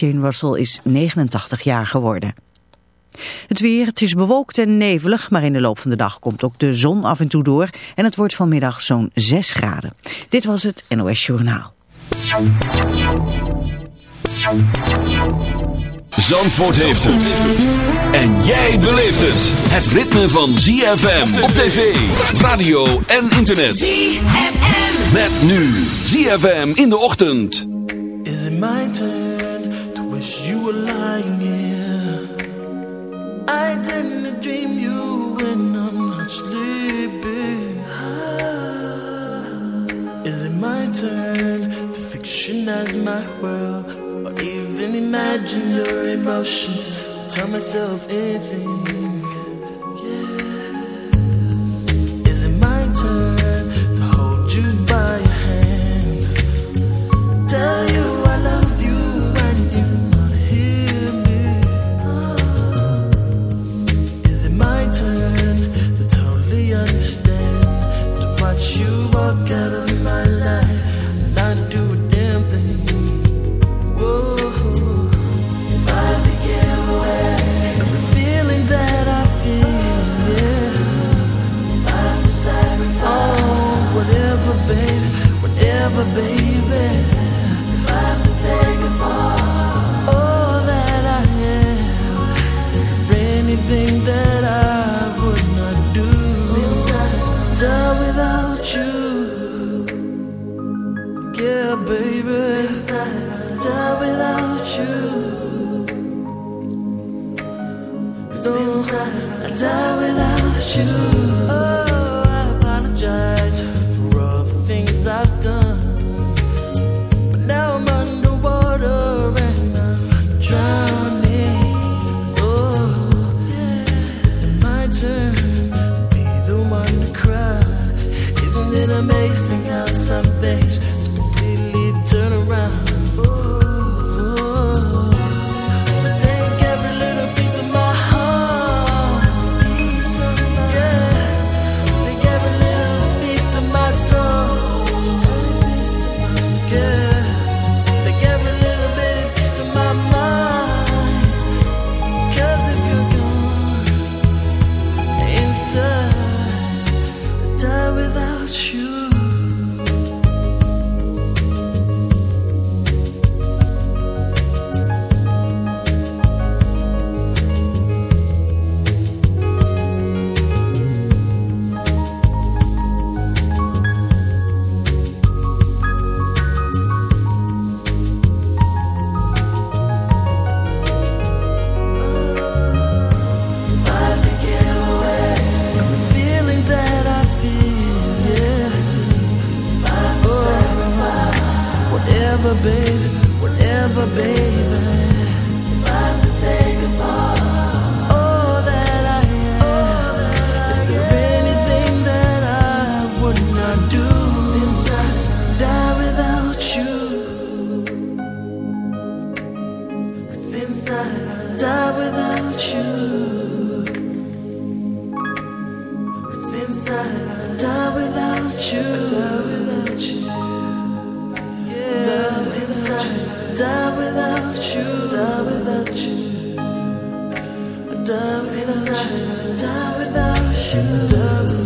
Jane Russell is 89 jaar geworden. Het weer, het is bewolkt en nevelig, maar in de loop van de dag komt ook de zon af en toe door. En het wordt vanmiddag zo'n 6 graden. Dit was het NOS Journaal. Zandvoort heeft het. En jij beleeft het. Het ritme van ZFM op tv, radio en internet. ZFM. Met nu ZFM in de ochtend. Is it my turn wish you were lying here? I tend to dream you when I'm not sleeping. Ah. Is it my turn to fictionize my world? Or even imagine your emotions? Tell myself anything. Yeah. Is it my turn to hold you by your hands? Tell you die without you. You. Die without you. Die without you. Die without you. Die without you.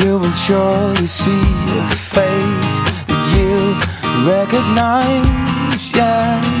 You will surely see a face that you recognize, yeah.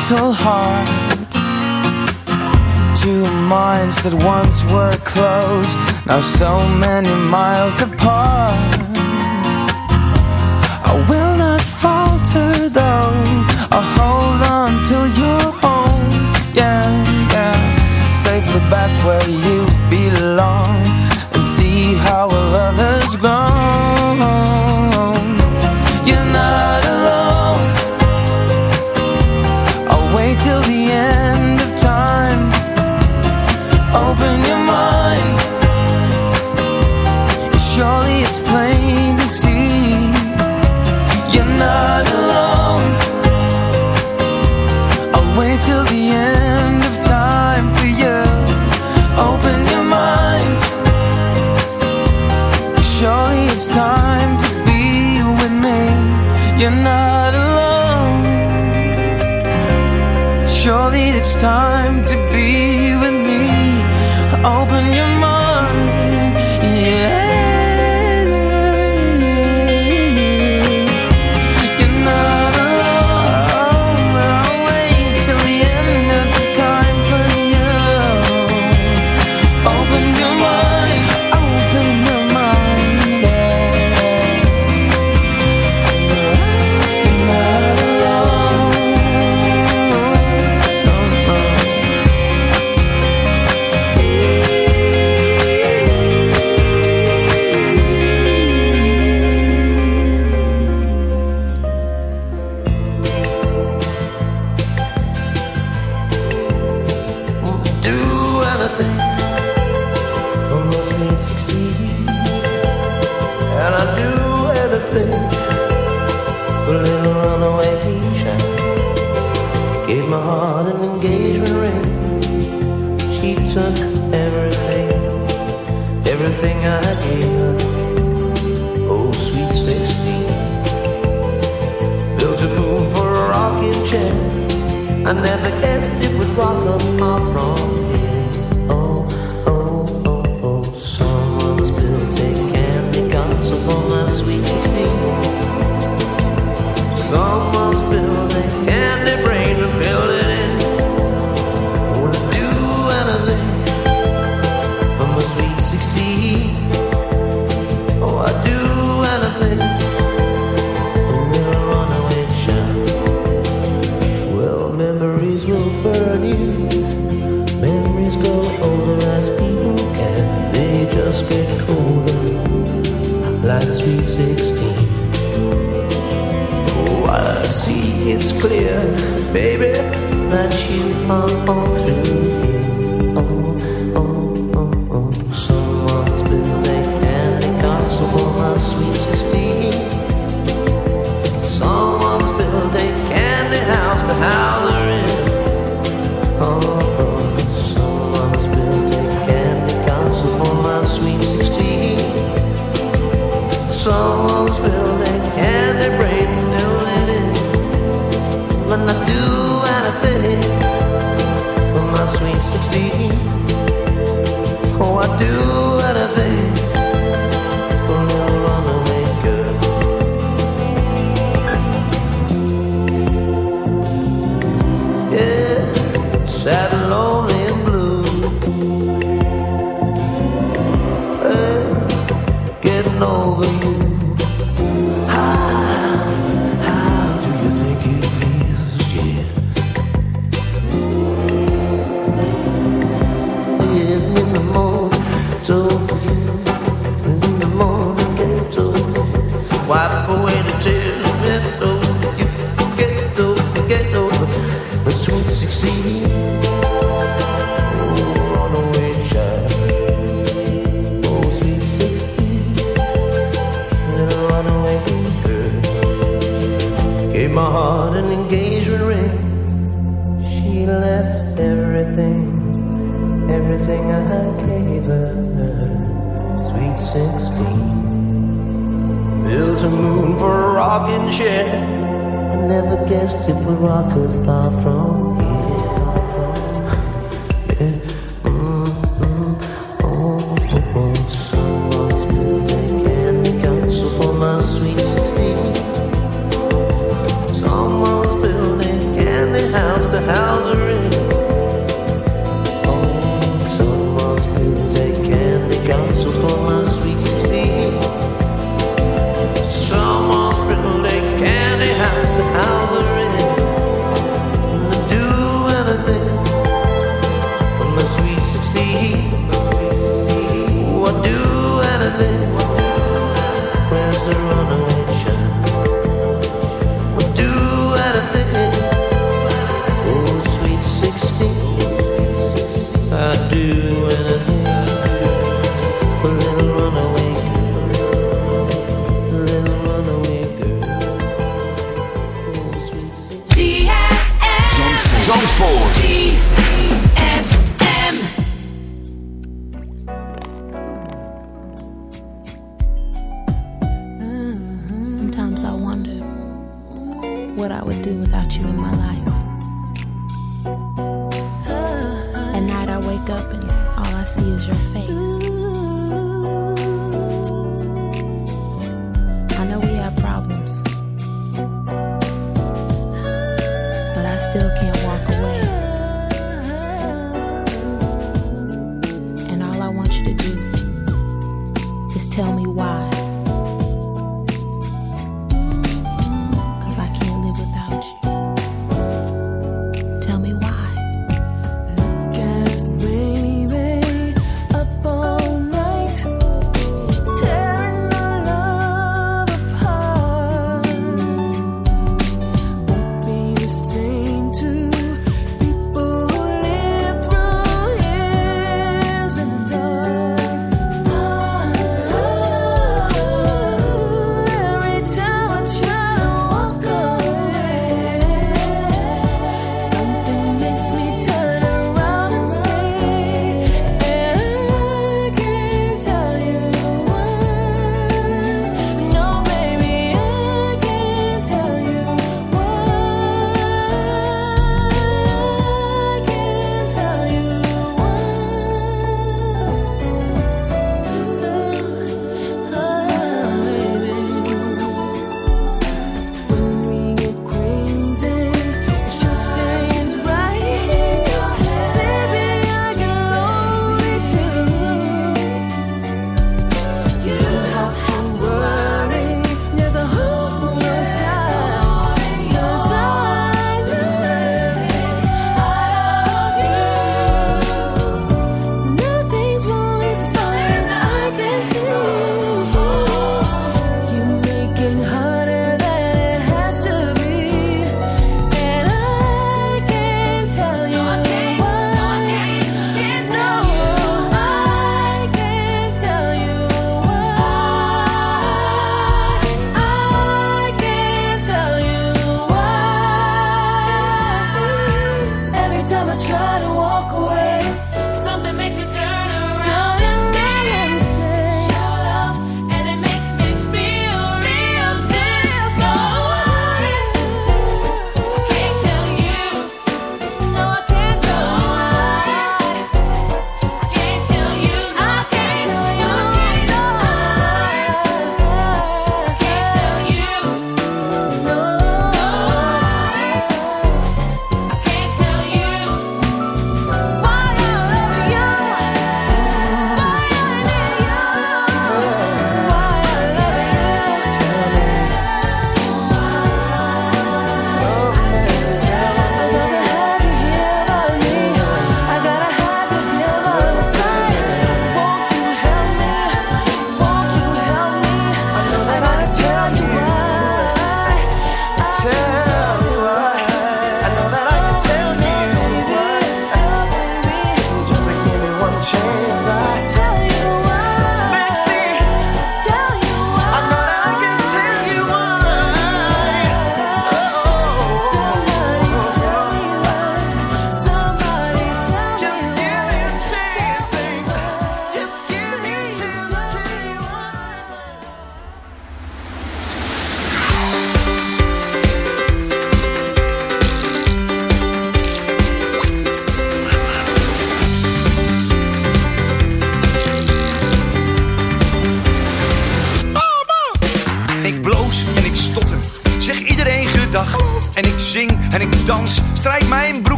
little hard Two minds that once were close Now so many miles apart. I will not falter though. I'll hold on till you're to be. see it's clear, baby, that you are all through.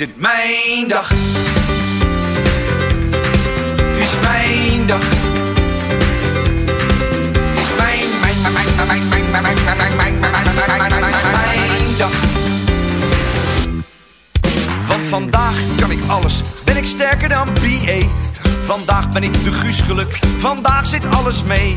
Is mijn dag. Het is mijn dag. Het is mijn, mijn, mijn, mijn, mijn, mijn, mijn, mijn, mijn, mijn, mijn, mijn, mijn, dag. Want vandaag kan ik alles, ben ik sterker dan BA. Vandaag ben ik de Guus geluk, vandaag zit alles mee.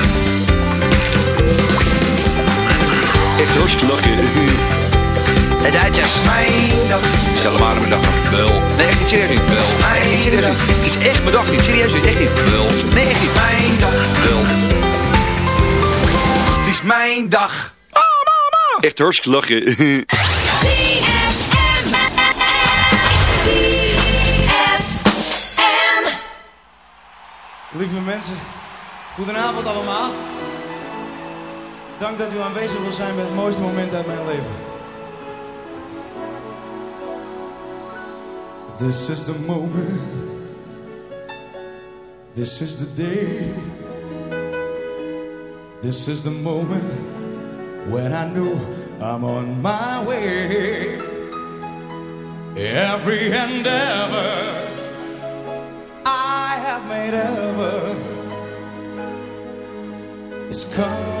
Echt hartstikke lachen. De Duitsers. Mijn dag. Stel hem aan mijn dag. Wel. Nee, echt niet serieus niet. Wel. Echt niet serieus niet. Het is echt mijn dag niet. Serieus niet. Echt niet. Wel. Nee, echt niet. Mijn dag. Wel. Het is mijn dag. Oh, mama. Echt hartstikke lachen. Lieve mensen, goedenavond allemaal. Dank dat u aanwezig wil zijn bij het mooiste moment uit mijn leven. This is the moment. This is the day. This is the moment when I know I'm on my way. Every endeavor I have made ever is coming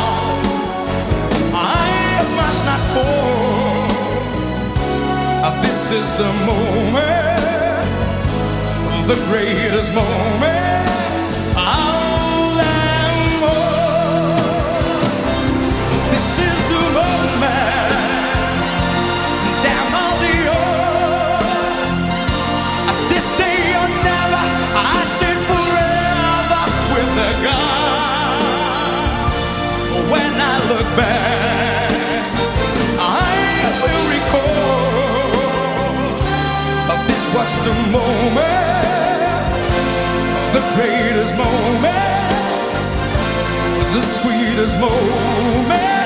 This is the moment, the greatest moment. All and more. This is the moment all the this day or never, I said forever with the When I look back. was the moment, the greatest moment, the sweetest moment.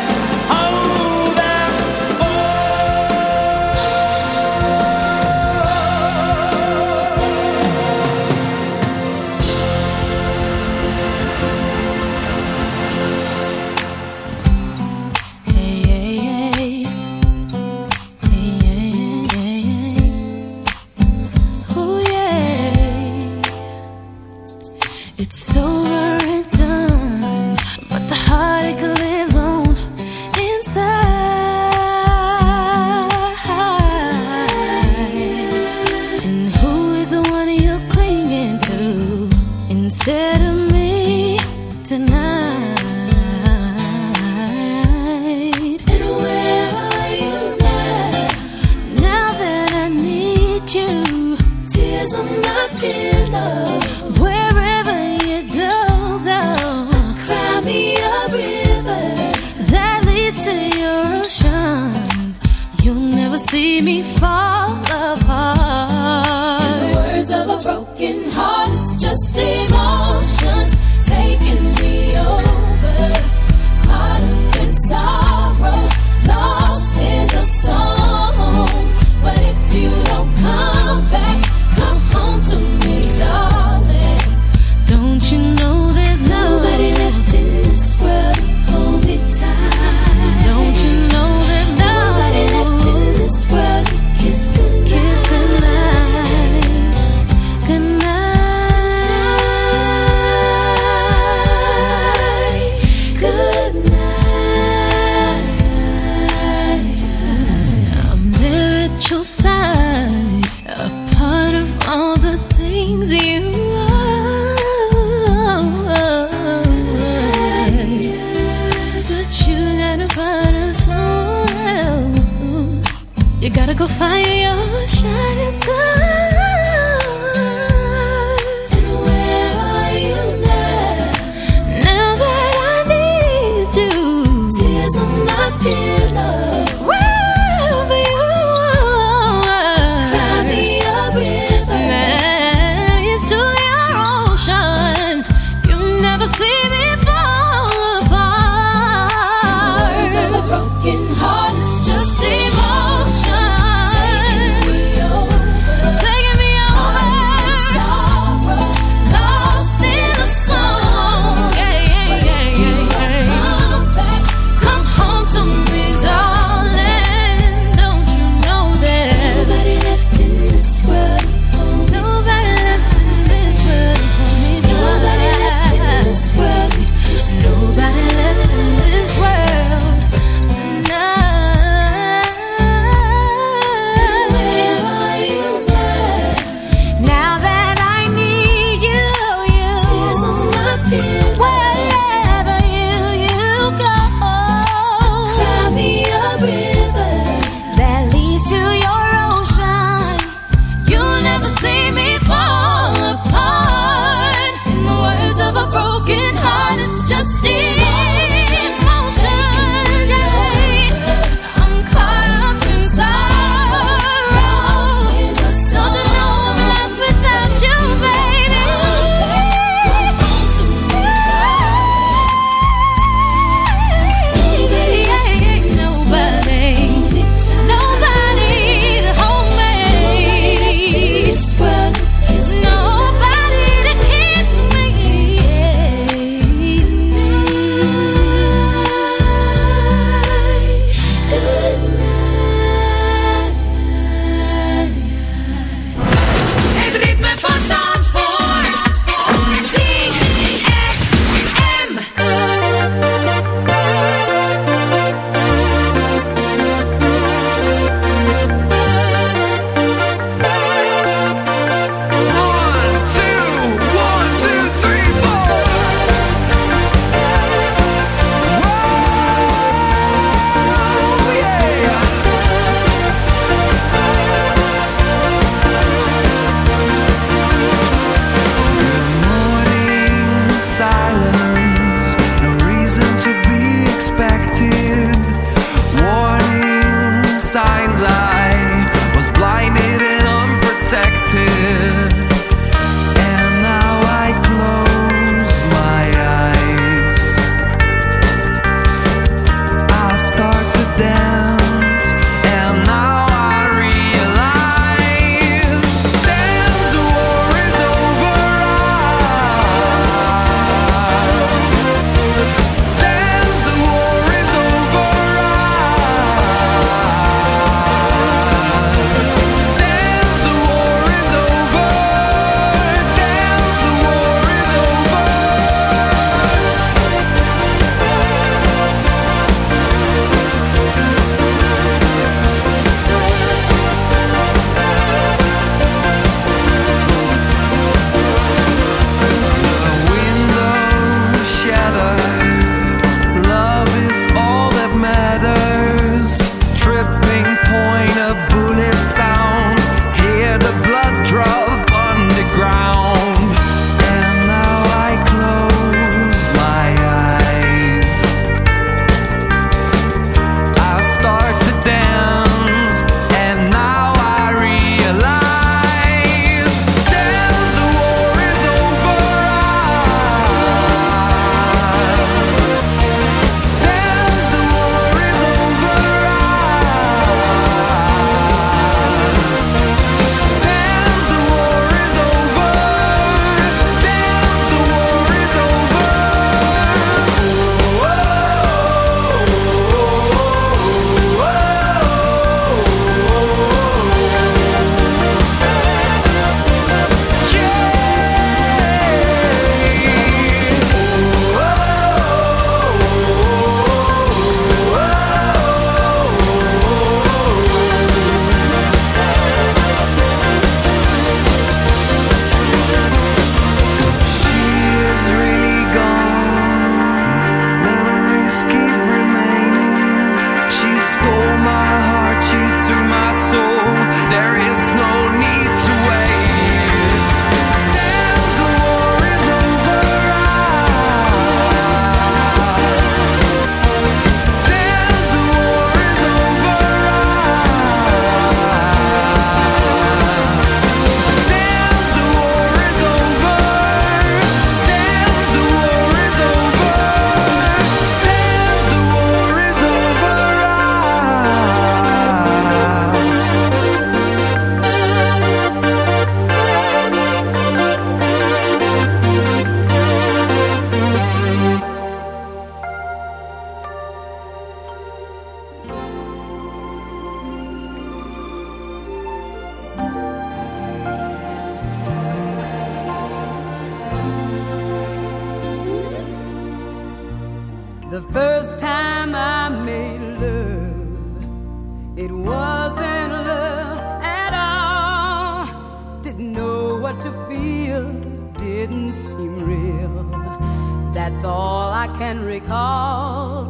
That's all I can recall.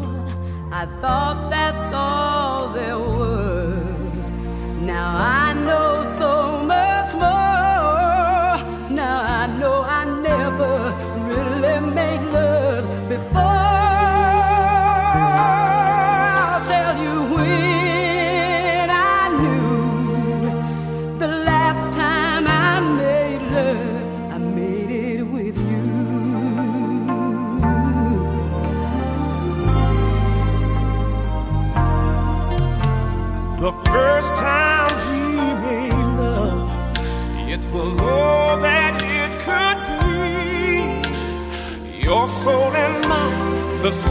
I thought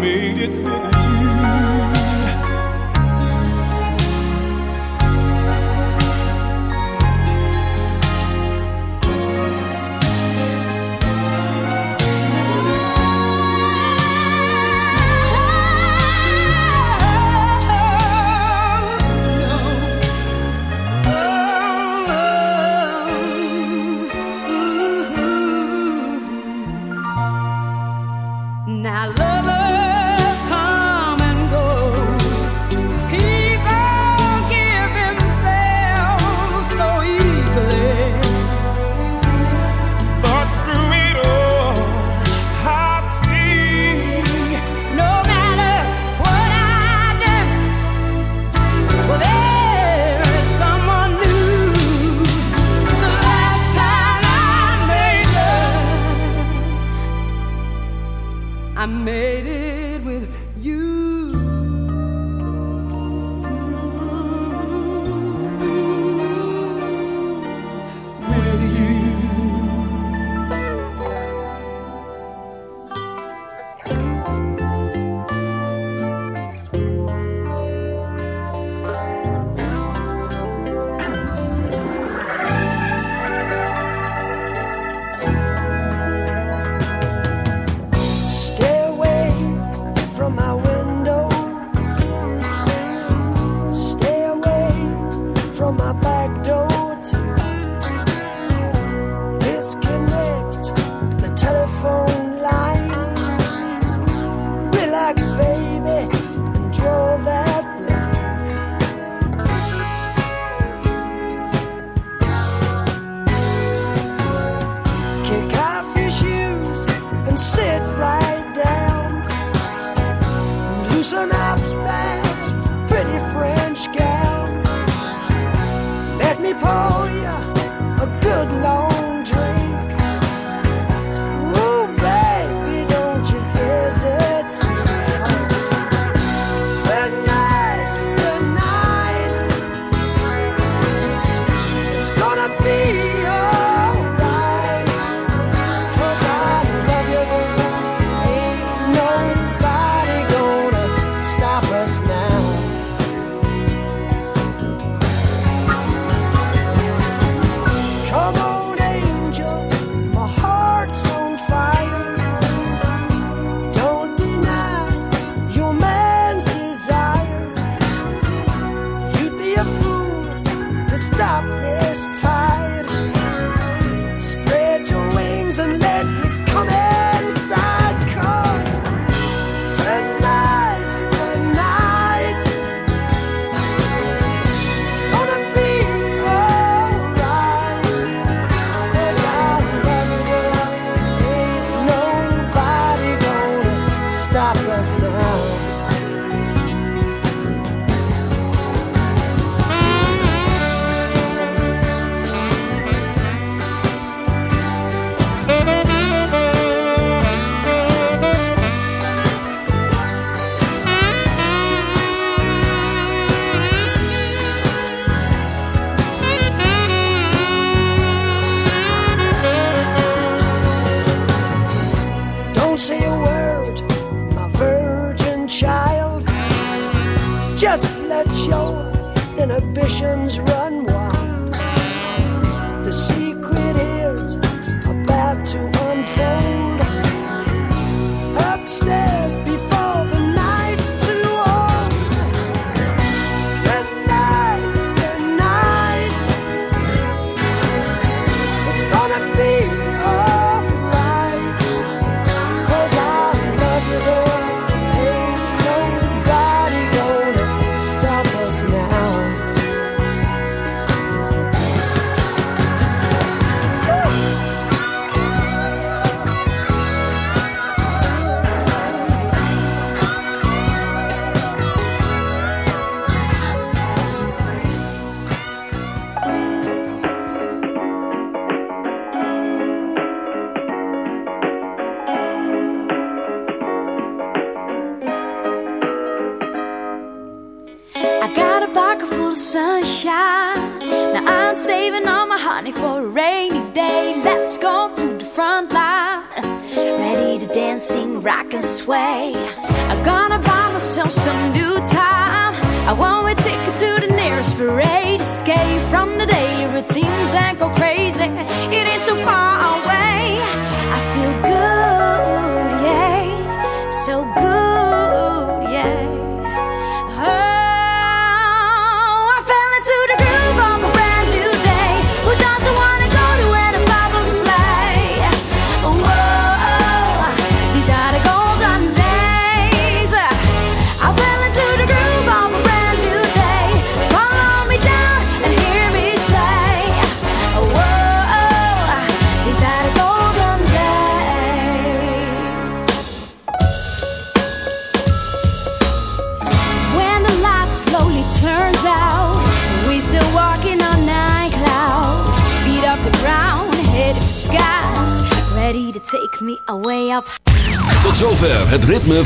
made it with you.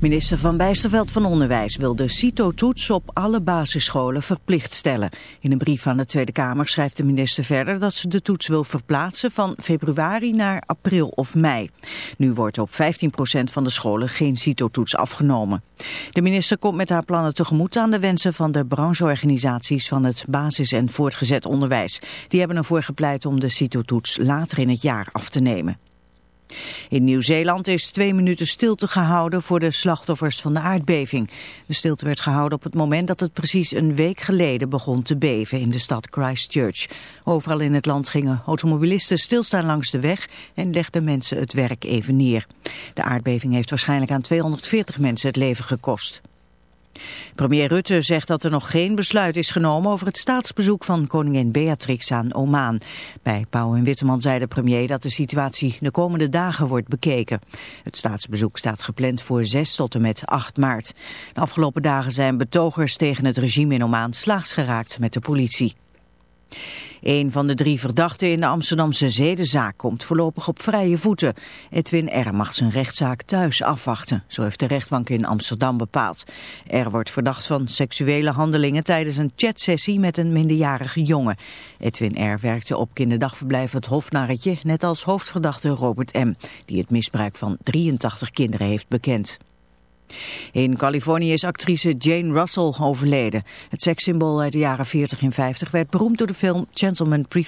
Minister Van Bijsterveld van Onderwijs wil de CITO-toets op alle basisscholen verplicht stellen. In een brief aan de Tweede Kamer schrijft de minister verder dat ze de toets wil verplaatsen van februari naar april of mei. Nu wordt op 15% van de scholen geen CITO-toets afgenomen. De minister komt met haar plannen tegemoet aan de wensen van de brancheorganisaties van het basis- en voortgezet onderwijs. Die hebben ervoor gepleit om de CITO-toets later in het jaar af te nemen. In Nieuw-Zeeland is twee minuten stilte gehouden voor de slachtoffers van de aardbeving. De stilte werd gehouden op het moment dat het precies een week geleden begon te beven in de stad Christchurch. Overal in het land gingen automobilisten stilstaan langs de weg en legden mensen het werk even neer. De aardbeving heeft waarschijnlijk aan 240 mensen het leven gekost. Premier Rutte zegt dat er nog geen besluit is genomen over het staatsbezoek van koningin Beatrix aan Oman. Bij Pauw en Witteman zei de premier dat de situatie de komende dagen wordt bekeken. Het staatsbezoek staat gepland voor 6 tot en met 8 maart. De afgelopen dagen zijn betogers tegen het regime in Oman slaags geraakt met de politie. Een van de drie verdachten in de Amsterdamse zedenzaak komt voorlopig op vrije voeten. Edwin R. mag zijn rechtszaak thuis afwachten, zo heeft de rechtbank in Amsterdam bepaald. R. wordt verdacht van seksuele handelingen tijdens een chatsessie met een minderjarige jongen. Edwin R. werkte op kinderdagverblijf Het Hofnarretje, net als hoofdverdachte Robert M., die het misbruik van 83 kinderen heeft bekend. In Californië is actrice Jane Russell overleden. Het sekssymbool uit de jaren 40 en 50 werd beroemd door de film Gentleman Prefer.